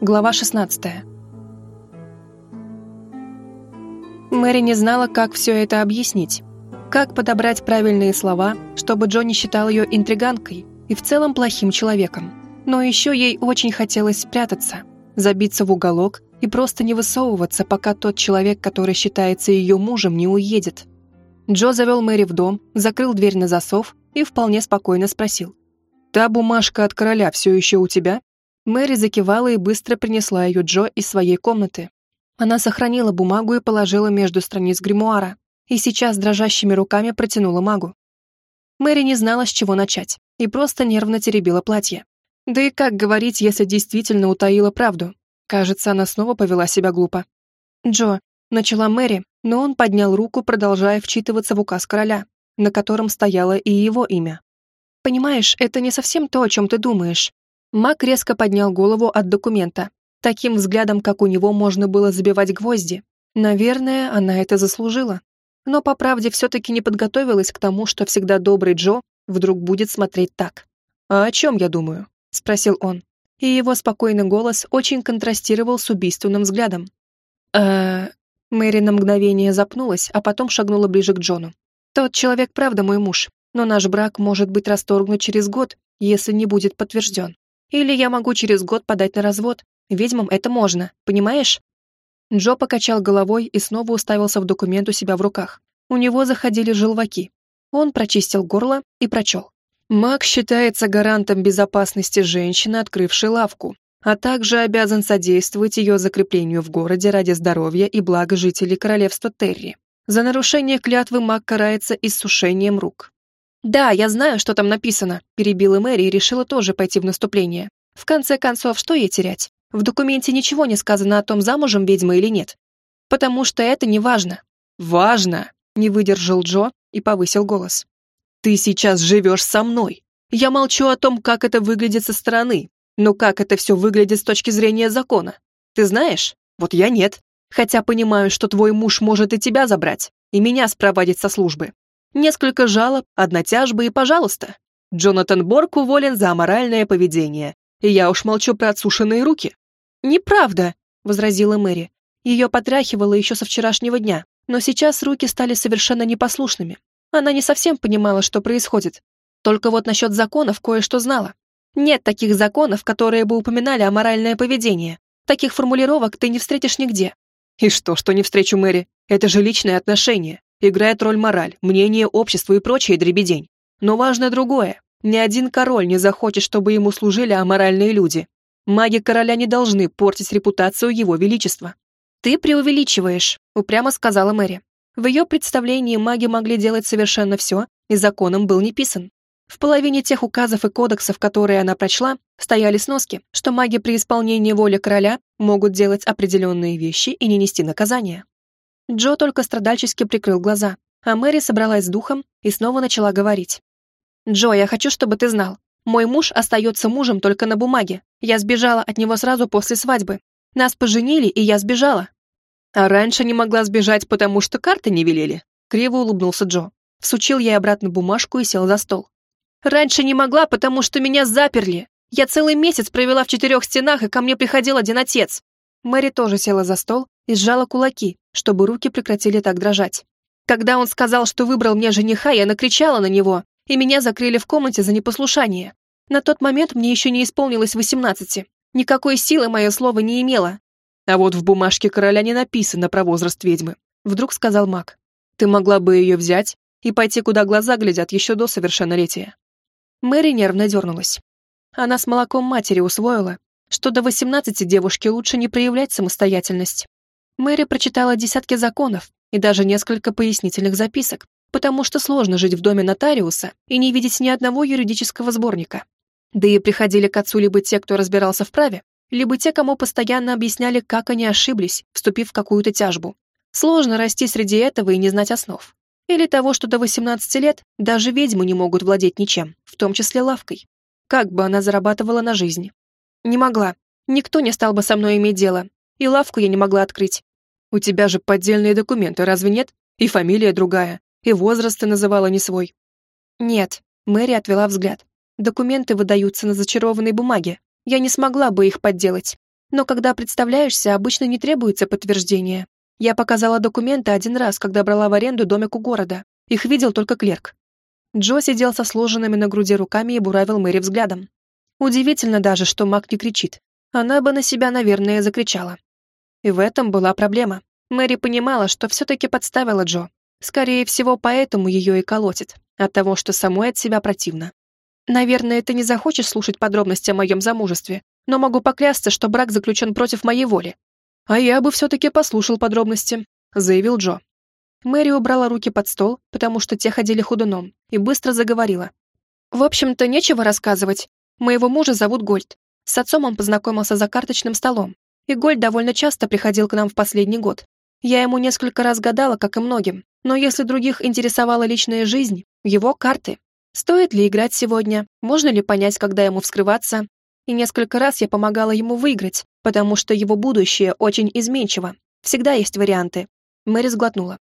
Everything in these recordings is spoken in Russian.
Глава 16. Мэри не знала, как все это объяснить. Как подобрать правильные слова, чтобы Джонни считал ее интриганкой и в целом плохим человеком. Но еще ей очень хотелось спрятаться, забиться в уголок и просто не высовываться, пока тот человек, который считается ее мужем, не уедет. Джо завел Мэри в дом, закрыл дверь на засов и вполне спокойно спросил. «Та бумажка от короля все еще у тебя?» Мэри закивала и быстро принесла ее Джо из своей комнаты. Она сохранила бумагу и положила между страниц гримуара, и сейчас дрожащими руками протянула магу. Мэри не знала, с чего начать, и просто нервно теребила платье. Да и как говорить, если действительно утаила правду? Кажется, она снова повела себя глупо. «Джо», — начала Мэри, но он поднял руку, продолжая вчитываться в указ короля, на котором стояло и его имя. «Понимаешь, это не совсем то, о чем ты думаешь. Мак резко поднял голову от документа. Таким взглядом, как у него, можно было забивать гвозди. Наверное, она это заслужила. Но по правде все-таки не подготовилась к тому, что всегда добрый Джо вдруг будет смотреть так. «А о чем я думаю?» — спросил он. И его спокойный голос очень контрастировал с убийственным взглядом. э Мэри на мгновение запнулась, а потом шагнула ближе к Джону. «Тот человек правда мой муж, но наш брак может быть расторгнут через год, если не будет подтвержден. Или я могу через год подать на развод. Ведьмам это можно, понимаешь?» Джо покачал головой и снова уставился в документ у себя в руках. У него заходили желваки. Он прочистил горло и прочел. «Маг считается гарантом безопасности женщины, открывшей лавку, а также обязан содействовать ее закреплению в городе ради здоровья и блага жителей королевства Терри. За нарушение клятвы маг карается иссушением рук. «Да, я знаю, что там написано», — перебила Мэри и решила тоже пойти в наступление. В конце концов, что ей терять? В документе ничего не сказано о том, замужем ведьма или нет. Потому что это не важно. «Важно!» — не выдержал Джо и повысил голос. «Ты сейчас живешь со мной. Я молчу о том, как это выглядит со стороны, но как это все выглядит с точки зрения закона. Ты знаешь? Вот я нет. Хотя понимаю, что твой муж может и тебя забрать, и меня спровадить со службы. Несколько жалоб, одна тяжба и пожалуйста. Джонатан Борг уволен за аморальное поведение. И я уж молчу про отсушенные руки. «Неправда», — возразила Мэри. Ее потряхивало еще со вчерашнего дня, но сейчас руки стали совершенно непослушными. Она не совсем понимала, что происходит. Только вот насчет законов кое-что знала. Нет таких законов, которые бы упоминали аморальное поведение. Таких формулировок ты не встретишь нигде. И что, что не встречу Мэри? Это же личные отношения. Играет роль мораль, мнение общества и прочее дребедень. Но важно другое. Ни один король не захочет, чтобы ему служили аморальные люди. Маги короля не должны портить репутацию его величества. «Ты преувеличиваешь», — упрямо сказала Мэри. В ее представлении маги могли делать совершенно все, и законом был не писан. В половине тех указов и кодексов, которые она прочла, стояли сноски, что маги при исполнении воли короля могут делать определенные вещи и не нести наказания. Джо только страдальчески прикрыл глаза, а Мэри собралась с духом и снова начала говорить. «Джо, я хочу, чтобы ты знал. Мой муж остается мужем только на бумаге. Я сбежала от него сразу после свадьбы. Нас поженили, и я сбежала». «А раньше не могла сбежать, потому что карты не велели?» Криво улыбнулся Джо. Всучил ей обратно бумажку и сел за стол. «Раньше не могла, потому что меня заперли. Я целый месяц провела в четырех стенах, и ко мне приходил один отец». Мэри тоже села за стол и сжала кулаки, чтобы руки прекратили так дрожать. Когда он сказал, что выбрал мне жениха, я накричала на него, и меня закрыли в комнате за непослушание. На тот момент мне еще не исполнилось восемнадцати. Никакой силы мое слово не имело. А вот в бумажке короля не написано про возраст ведьмы, вдруг сказал маг. Ты могла бы ее взять и пойти, куда глаза глядят еще до совершеннолетия. Мэри нервно дернулась. Она с молоком матери усвоила, что до восемнадцати девушке лучше не проявлять самостоятельность. Мэри прочитала десятки законов и даже несколько пояснительных записок, потому что сложно жить в доме нотариуса и не видеть ни одного юридического сборника. Да и приходили к отцу либо те, кто разбирался в праве, либо те, кому постоянно объясняли, как они ошиблись, вступив в какую-то тяжбу. Сложно расти среди этого и не знать основ. Или того, что до 18 лет даже ведьмы не могут владеть ничем, в том числе лавкой. Как бы она зарабатывала на жизнь? Не могла. Никто не стал бы со мной иметь дело. И лавку я не могла открыть. У тебя же поддельные документы, разве нет? И фамилия другая, и возраст ты называла не свой. Нет, Мэри отвела взгляд. Документы выдаются на зачарованной бумаге. Я не смогла бы их подделать. Но когда представляешься, обычно не требуется подтверждение. Я показала документы один раз, когда брала в аренду домик у города. Их видел только клерк. Джо сидел со сложенными на груди руками и буравил Мэри взглядом. Удивительно даже, что Мак не кричит. Она бы на себя, наверное, закричала. И в этом была проблема. Мэри понимала, что все-таки подставила Джо. Скорее всего, поэтому ее и колотит. От того, что самой от себя противно. Наверное, ты не захочешь слушать подробности о моем замужестве, но могу поклясться, что брак заключен против моей воли. А я бы все-таки послушал подробности, заявил Джо. Мэри убрала руки под стол, потому что те ходили худуном, и быстро заговорила. В общем-то, нечего рассказывать. Моего мужа зовут Гольд. С отцом он познакомился за карточным столом. И Гольд довольно часто приходил к нам в последний год. Я ему несколько раз гадала, как и многим, но если других интересовала личная жизнь, его карты. Стоит ли играть сегодня? Можно ли понять, когда ему вскрываться? И несколько раз я помогала ему выиграть, потому что его будущее очень изменчиво. Всегда есть варианты. Мэри сглотнула.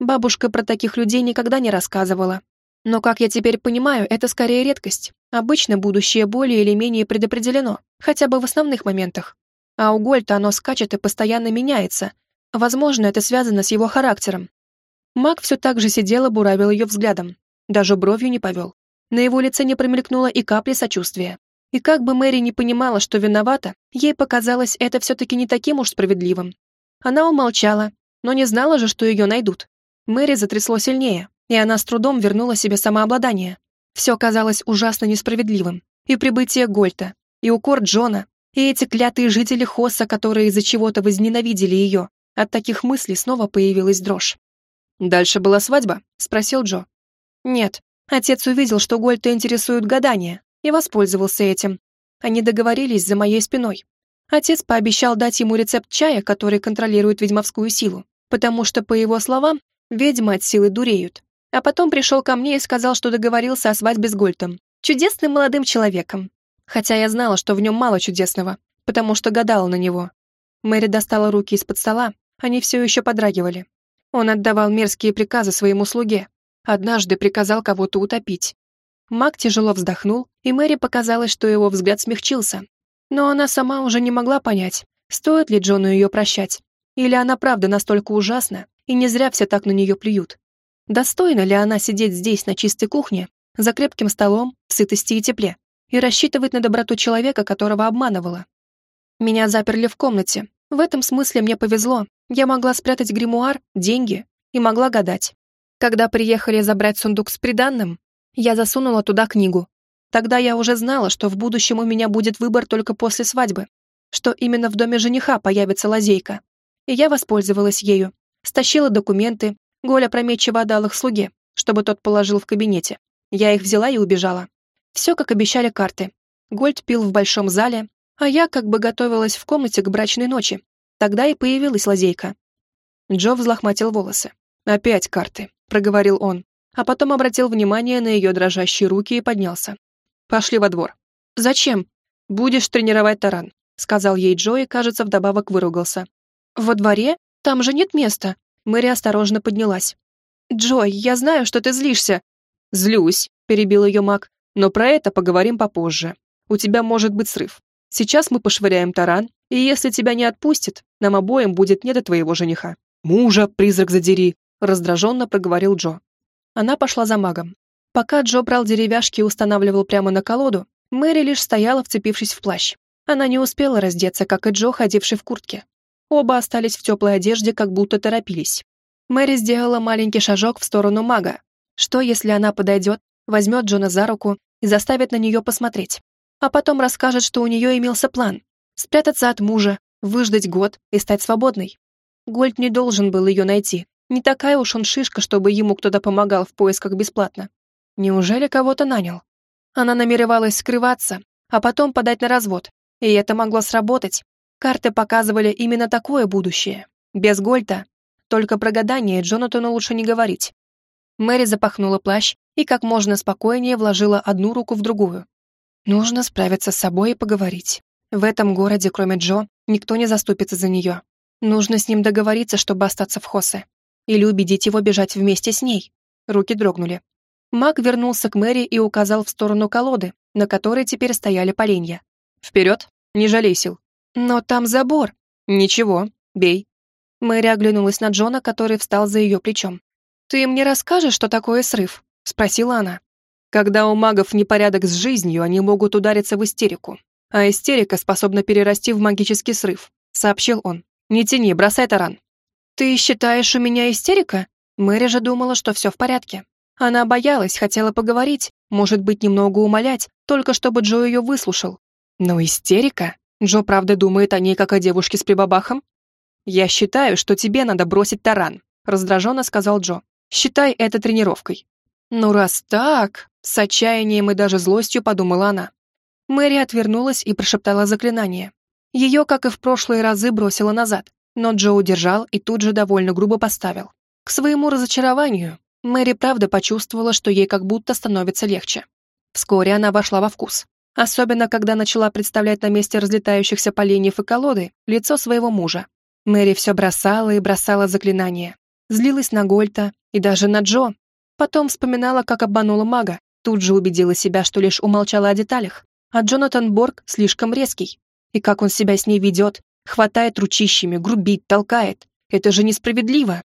Бабушка про таких людей никогда не рассказывала. Но, как я теперь понимаю, это скорее редкость. Обычно будущее более или менее предопределено, хотя бы в основных моментах. А у Гольта оно скачет и постоянно меняется, Возможно, это связано с его характером. Маг все так же сидел и буравил ее взглядом. Даже бровью не повел. На его лице не промелькнуло и капли сочувствия. И как бы Мэри не понимала, что виновата, ей показалось это все-таки не таким уж справедливым. Она умолчала, но не знала же, что ее найдут. Мэри затрясло сильнее, и она с трудом вернула себе самообладание. Все казалось ужасно несправедливым. И прибытие Гольта, и укор Джона, и эти клятые жители Хосса, которые из-за чего-то возненавидели ее, от таких мыслей снова появилась дрожь. «Дальше была свадьба?» — спросил Джо. «Нет. Отец увидел, что Гольта интересует гадания, и воспользовался этим. Они договорились за моей спиной. Отец пообещал дать ему рецепт чая, который контролирует ведьмовскую силу, потому что, по его словам, ведьмы от силы дуреют. А потом пришел ко мне и сказал, что договорился о свадьбе с Гольтом, чудесным молодым человеком. Хотя я знала, что в нем мало чудесного, потому что гадала на него. Мэри достала руки из-под стола они все еще подрагивали. Он отдавал мерзкие приказы своему слуге. Однажды приказал кого-то утопить. Маг тяжело вздохнул, и Мэри показалось, что его взгляд смягчился. Но она сама уже не могла понять, стоит ли Джону ее прощать. Или она правда настолько ужасна, и не зря все так на нее плюют. Достойна ли она сидеть здесь, на чистой кухне, за крепким столом, в сытости и тепле, и рассчитывать на доброту человека, которого обманывала? Меня заперли в комнате. В этом смысле мне повезло, я могла спрятать гримуар, деньги и могла гадать. Когда приехали забрать сундук с приданным, я засунула туда книгу. Тогда я уже знала, что в будущем у меня будет выбор только после свадьбы, что именно в доме жениха появится лазейка. И я воспользовалась ею, стащила документы, Голя опрометчиво отдал их слуге, чтобы тот положил в кабинете. Я их взяла и убежала. Все, как обещали карты. Гольд пил в большом зале, а я как бы готовилась в комнате к брачной ночи, Тогда и появилась лазейка. Джо взлохматил волосы. «Опять карты», — проговорил он, а потом обратил внимание на ее дрожащие руки и поднялся. «Пошли во двор». «Зачем?» «Будешь тренировать таран», — сказал ей Джо и, кажется, вдобавок выругался. «Во дворе? Там же нет места». Мэри осторожно поднялась. «Джой, я знаю, что ты злишься». «Злюсь», — перебил ее маг, «но про это поговорим попозже. У тебя может быть срыв. Сейчас мы пошвыряем таран, и если тебя не отпустит, нам обоим будет не до твоего жениха. Мужа, призрак задери, раздраженно проговорил Джо. Она пошла за магом. Пока Джо брал деревяшки и устанавливал прямо на колоду, Мэри лишь стояла, вцепившись в плащ. Она не успела раздеться, как и Джо, ходивший в куртке. Оба остались в теплой одежде, как будто торопились. Мэри сделала маленький шажок в сторону мага. Что, если она подойдет, возьмет Джона за руку и заставит на нее посмотреть? а потом расскажет, что у нее имелся план — спрятаться от мужа, выждать год и стать свободной. Гольд не должен был ее найти. Не такая уж он шишка, чтобы ему кто-то помогал в поисках бесплатно. Неужели кого-то нанял? Она намеревалась скрываться, а потом подать на развод. И это могло сработать. Карты показывали именно такое будущее. Без Гольта. Только про гадание Джонатану лучше не говорить. Мэри запахнула плащ и как можно спокойнее вложила одну руку в другую. Нужно справиться с собой и поговорить. В этом городе, кроме Джо, никто не заступится за нее. Нужно с ним договориться, чтобы остаться в Хосе. Или убедить его бежать вместе с ней. Руки дрогнули. Маг вернулся к Мэри и указал в сторону колоды, на которой теперь стояли поленья. «Вперед! Не жалей сил!» «Но там забор». «Ничего, бей». Мэри оглянулась на Джона, который встал за ее плечом. «Ты мне расскажешь, что такое срыв?» — спросила она. «Когда у магов непорядок с жизнью, они могут удариться в истерику. А истерика способна перерасти в магический срыв», — сообщил он. «Не тяни, бросай таран». «Ты считаешь, у меня истерика?» Мэри же думала, что все в порядке. Она боялась, хотела поговорить, может быть, немного умолять, только чтобы Джо ее выслушал. Но истерика? Джо правда думает о ней, как о девушке с прибабахом? «Я считаю, что тебе надо бросить таран», — раздраженно сказал Джо. «Считай это тренировкой». «Ну раз так...» — с отчаянием и даже злостью подумала она. Мэри отвернулась и прошептала заклинание. Ее, как и в прошлые разы, бросило назад, но Джо удержал и тут же довольно грубо поставил. К своему разочарованию, Мэри правда почувствовала, что ей как будто становится легче. Вскоре она вошла во вкус. Особенно, когда начала представлять на месте разлетающихся поленьев и колоды лицо своего мужа. Мэри все бросала и бросала заклинания. Злилась на Гольта и даже на Джо. Потом вспоминала, как обманула мага. Тут же убедила себя, что лишь умолчала о деталях. А Джонатан Борг слишком резкий. И как он себя с ней ведет, хватает ручищами, грубит, толкает. Это же несправедливо.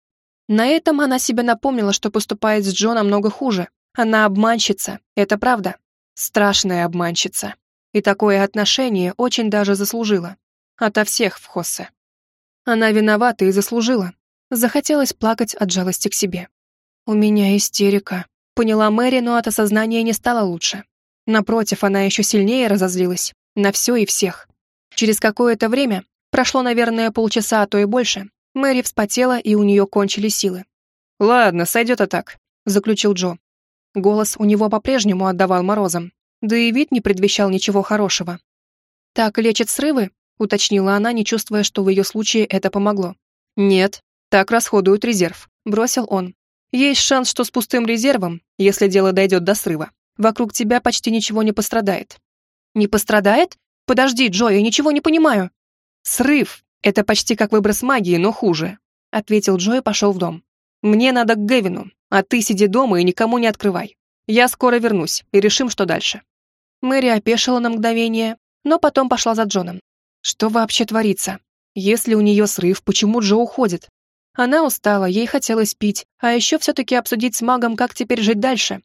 На этом она себе напомнила, что поступает с Джо намного хуже. Она обманщица, это правда. Страшная обманщица. И такое отношение очень даже заслужила. Ото всех в Хоссе. Она виновата и заслужила. Захотелось плакать от жалости к себе. «У меня истерика», — поняла Мэри, но от осознания не стало лучше. Напротив, она еще сильнее разозлилась. На все и всех. Через какое-то время, прошло, наверное, полчаса, а то и больше, Мэри вспотела, и у нее кончились силы. «Ладно, сойдет и так», — заключил Джо. Голос у него по-прежнему отдавал морозом, да и вид не предвещал ничего хорошего. «Так лечат срывы?» — уточнила она, не чувствуя, что в ее случае это помогло. «Нет, так расходуют резерв», — бросил он. «Есть шанс, что с пустым резервом, если дело дойдет до срыва, вокруг тебя почти ничего не пострадает». «Не пострадает? Подожди, Джо, я ничего не понимаю». «Срыв «Это почти как выброс магии, но хуже», — ответил Джо и пошел в дом. «Мне надо к Гевину, а ты сиди дома и никому не открывай. Я скоро вернусь и решим, что дальше». Мэри опешила на мгновение, но потом пошла за Джоном. Что вообще творится? Если у нее срыв, почему Джо уходит? Она устала, ей хотелось пить, а еще все-таки обсудить с магом, как теперь жить дальше.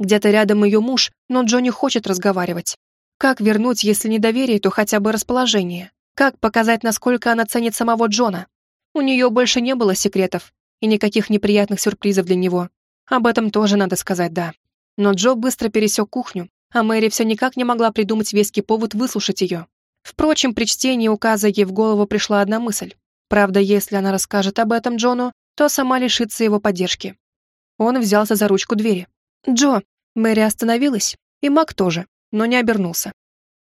Где-то рядом ее муж, но Джо не хочет разговаривать. Как вернуть, если не доверие, то хотя бы расположение? Как показать, насколько она ценит самого Джона? У нее больше не было секретов и никаких неприятных сюрпризов для него. Об этом тоже надо сказать «да». Но Джо быстро пересек кухню, а Мэри все никак не могла придумать веский повод выслушать ее. Впрочем, при чтении указа ей в голову пришла одна мысль. Правда, если она расскажет об этом Джону, то сама лишится его поддержки. Он взялся за ручку двери. «Джо!» Мэри остановилась, и Мак тоже, но не обернулся.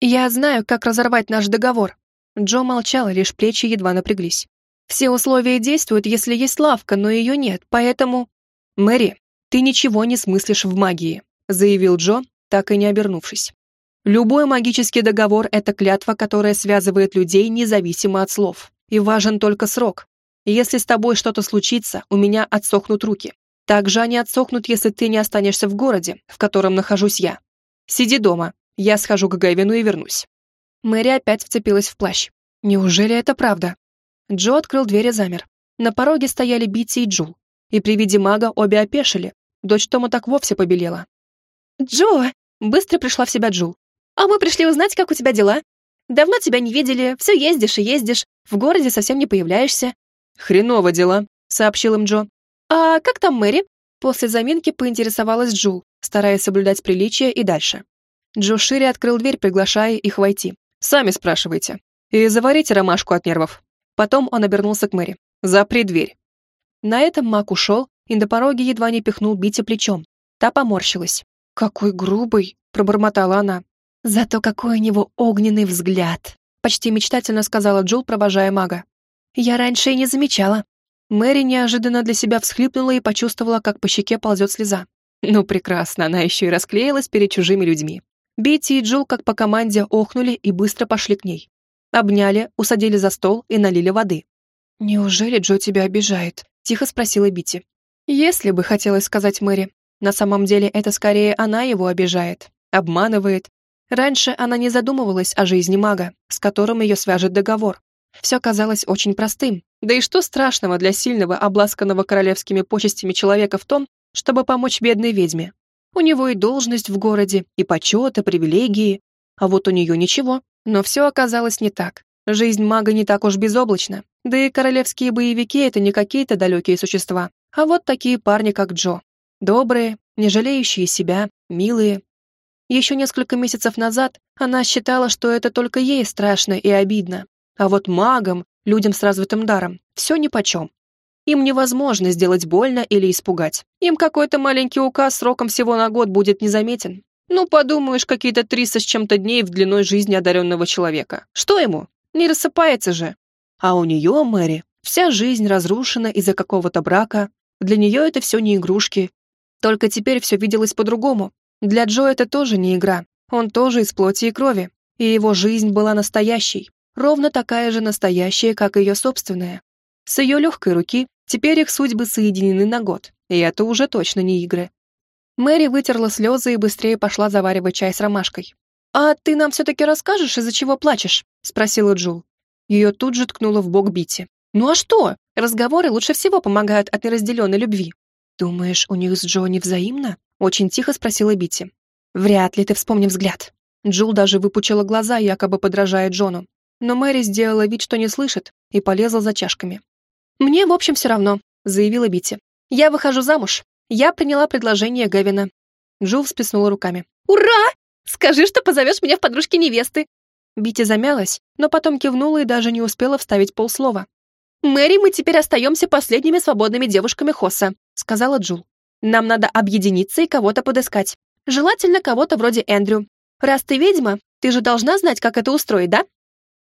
«Я знаю, как разорвать наш договор», Джо молчал, лишь плечи едва напряглись. «Все условия действуют, если есть лавка, но ее нет, поэтому...» «Мэри, ты ничего не смыслишь в магии», заявил Джо, так и не обернувшись. «Любой магический договор — это клятва, которая связывает людей независимо от слов. И важен только срок. Если с тобой что-то случится, у меня отсохнут руки. Также они отсохнут, если ты не останешься в городе, в котором нахожусь я. Сиди дома, я схожу к Гэвину и вернусь. Мэри опять вцепилась в плащ. Неужели это правда? Джо открыл дверь и замер. На пороге стояли Битти и Джул. И при виде мага обе опешили. Дочь Тома так вовсе побелела. «Джо!» — быстро пришла в себя Джул. «А мы пришли узнать, как у тебя дела. Давно тебя не видели, все ездишь и ездишь, в городе совсем не появляешься». «Хреново дела», — сообщил им Джо. «А как там Мэри?» После заминки поинтересовалась Джул, стараясь соблюдать приличие и дальше. Джо шире открыл дверь, приглашая их войти. Сами спрашивайте. И заварите ромашку от нервов. Потом он обернулся к Мэри. Запри дверь. На этом Мак ушел и до пороги едва не пихнул Бити плечом. Та поморщилась. «Какой грубый!» — пробормотала она. «Зато какой у него огненный взгляд!» — почти мечтательно сказала Джул, провожая мага. «Я раньше и не замечала». Мэри неожиданно для себя всхлипнула и почувствовала, как по щеке ползет слеза. Ну, прекрасно, она еще и расклеилась перед чужими людьми. Бетти и Джул, как по команде, охнули и быстро пошли к ней. Обняли, усадили за стол и налили воды. «Неужели Джо тебя обижает?» — тихо спросила Бити. «Если бы хотелось сказать Мэри. На самом деле это скорее она его обижает, обманывает. Раньше она не задумывалась о жизни мага, с которым ее свяжет договор. Все казалось очень простым. Да и что страшного для сильного, обласканного королевскими почестями человека в том, чтобы помочь бедной ведьме? У него и должность в городе, и почет, и привилегии. А вот у нее ничего. Но все оказалось не так. Жизнь мага не так уж безоблачна. Да и королевские боевики — это не какие-то далекие существа, а вот такие парни, как Джо. Добрые, не жалеющие себя, милые. Еще несколько месяцев назад она считала, что это только ей страшно и обидно. А вот магам, людям с развитым даром, все нипочем. Им невозможно сделать больно или испугать. Им какой-то маленький указ сроком всего на год будет незаметен. Ну, подумаешь, какие-то триста с чем-то дней в длиной жизни одаренного человека. Что ему? Не рассыпается же. А у нее, Мэри, вся жизнь разрушена из-за какого-то брака. Для нее это все не игрушки. Только теперь все виделось по-другому. Для Джо это тоже не игра. Он тоже из плоти и крови. И его жизнь была настоящей. Ровно такая же настоящая, как ее собственная. С ее легкой руки теперь их судьбы соединены на год. И это уже точно не игры. Мэри вытерла слезы и быстрее пошла заваривать чай с ромашкой. «А ты нам все-таки расскажешь, из-за чего плачешь?» — спросила Джул. Ее тут же ткнула в бок Бити. «Ну а что? Разговоры лучше всего помогают от неразделенной любви». «Думаешь, у них с Джонни взаимно?» — очень тихо спросила Бити. «Вряд ли ты вспомни взгляд». Джул даже выпучила глаза, якобы подражая Джону. Но Мэри сделала вид, что не слышит, и полезла за чашками. «Мне, в общем, все равно», — заявила Бити. «Я выхожу замуж. Я приняла предложение Гевина». Джул всплеснула руками. «Ура! Скажи, что позовешь меня в подружки невесты!» Бити замялась, но потом кивнула и даже не успела вставить полслова. «Мэри, мы теперь остаемся последними свободными девушками Хосса», сказала Джул. «Нам надо объединиться и кого-то подыскать. Желательно кого-то вроде Эндрю. Раз ты ведьма, ты же должна знать, как это устроить, да?»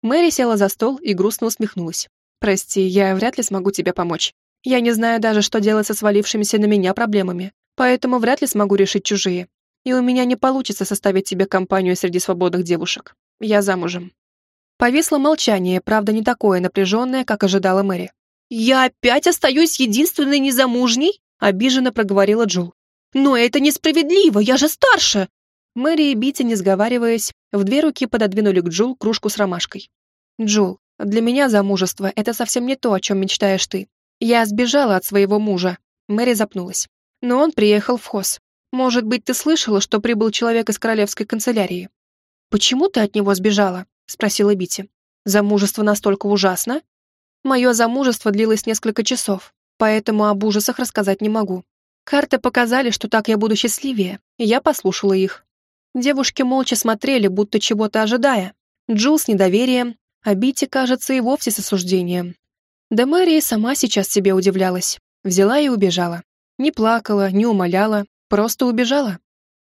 Мэри села за стол и грустно усмехнулась. «Прости, я вряд ли смогу тебе помочь. Я не знаю даже, что делать со свалившимися на меня проблемами, поэтому вряд ли смогу решить чужие и у меня не получится составить тебе компанию среди свободных девушек. Я замужем». Повисло молчание, правда, не такое напряженное, как ожидала Мэри. «Я опять остаюсь единственной незамужней?» — обиженно проговорила Джул. «Но это несправедливо, я же старше!» Мэри и Бити, не сговариваясь, в две руки пододвинули к Джул кружку с ромашкой. «Джул, для меня замужество — это совсем не то, о чем мечтаешь ты. Я сбежала от своего мужа». Мэри запнулась. Но он приехал в Хос. Может быть, ты слышала, что прибыл человек из королевской канцелярии? Почему ты от него сбежала? Спросила Бити. Замужество настолько ужасно? Мое замужество длилось несколько часов, поэтому об ужасах рассказать не могу. Карты показали, что так я буду счастливее, и я послушала их. Девушки молча смотрели, будто чего-то ожидая. Джул с недоверием, а Бити, кажется, и вовсе с осуждением. Да Мэри сама сейчас себе удивлялась. Взяла и убежала. Не плакала, не умоляла, Просто убежала.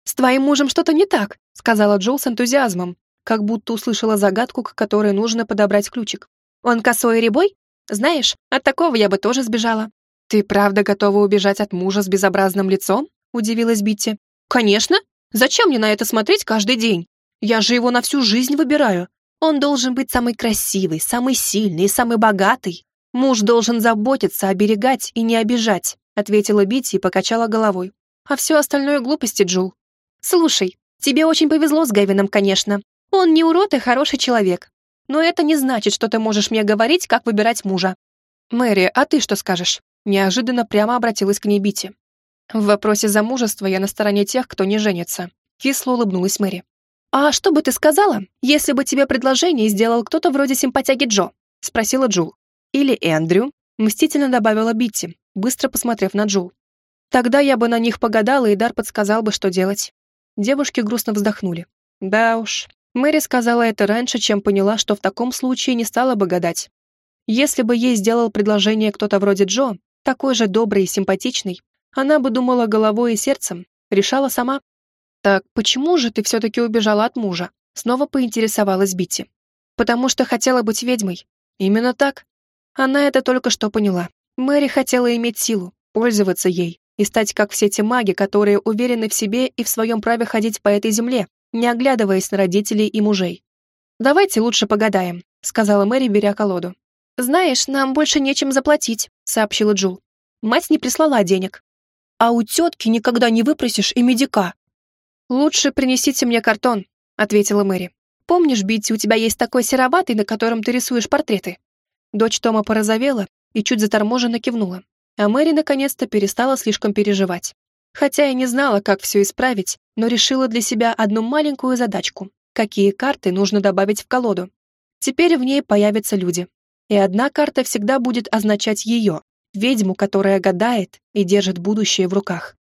«С твоим мужем что-то не так», — сказала Джул с энтузиазмом, как будто услышала загадку, к которой нужно подобрать ключик. «Он косой и рябой? Знаешь, от такого я бы тоже сбежала». «Ты правда готова убежать от мужа с безобразным лицом?» — удивилась Битти. «Конечно! Зачем мне на это смотреть каждый день? Я же его на всю жизнь выбираю. Он должен быть самый красивый, самый сильный и самый богатый. Муж должен заботиться, оберегать и не обижать», — ответила Битти и покачала головой а все остальное глупости, Джул. Слушай, тебе очень повезло с Гэвином, конечно. Он не урод и хороший человек. Но это не значит, что ты можешь мне говорить, как выбирать мужа. Мэри, а ты что скажешь? Неожиданно прямо обратилась к ней Бити. В вопросе замужества я на стороне тех, кто не женится. Кисло улыбнулась Мэри. «А что бы ты сказала, если бы тебе предложение сделал кто-то вроде симпатяги Джо?» — спросила Джул. «Или Эндрю?» — мстительно добавила Битти, быстро посмотрев на Джул. Тогда я бы на них погадала, и Дар подсказал бы, что делать. Девушки грустно вздохнули. Да уж, Мэри сказала это раньше, чем поняла, что в таком случае не стала бы гадать. Если бы ей сделал предложение кто-то вроде Джо, такой же добрый и симпатичный, она бы думала головой и сердцем, решала сама. «Так почему же ты все-таки убежала от мужа?» Снова поинтересовалась Битти. «Потому что хотела быть ведьмой. Именно так. Она это только что поняла. Мэри хотела иметь силу, пользоваться ей, и стать как все те маги, которые уверены в себе и в своем праве ходить по этой земле, не оглядываясь на родителей и мужей. «Давайте лучше погадаем», — сказала Мэри, беря колоду. «Знаешь, нам больше нечем заплатить», — сообщила Джул. «Мать не прислала денег». «А у тетки никогда не выпросишь и медика». «Лучше принесите мне картон», ответила Мэри. «Помнишь, Битти, у тебя есть такой сероватый, на котором ты рисуешь портреты?» Дочь Тома порозовела и чуть заторможенно кивнула. А Мэри наконец-то перестала слишком переживать. Хотя и не знала, как все исправить, но решила для себя одну маленькую задачку. Какие карты нужно добавить в колоду? Теперь в ней появятся люди. И одна карта всегда будет означать ее, ведьму, которая гадает и держит будущее в руках.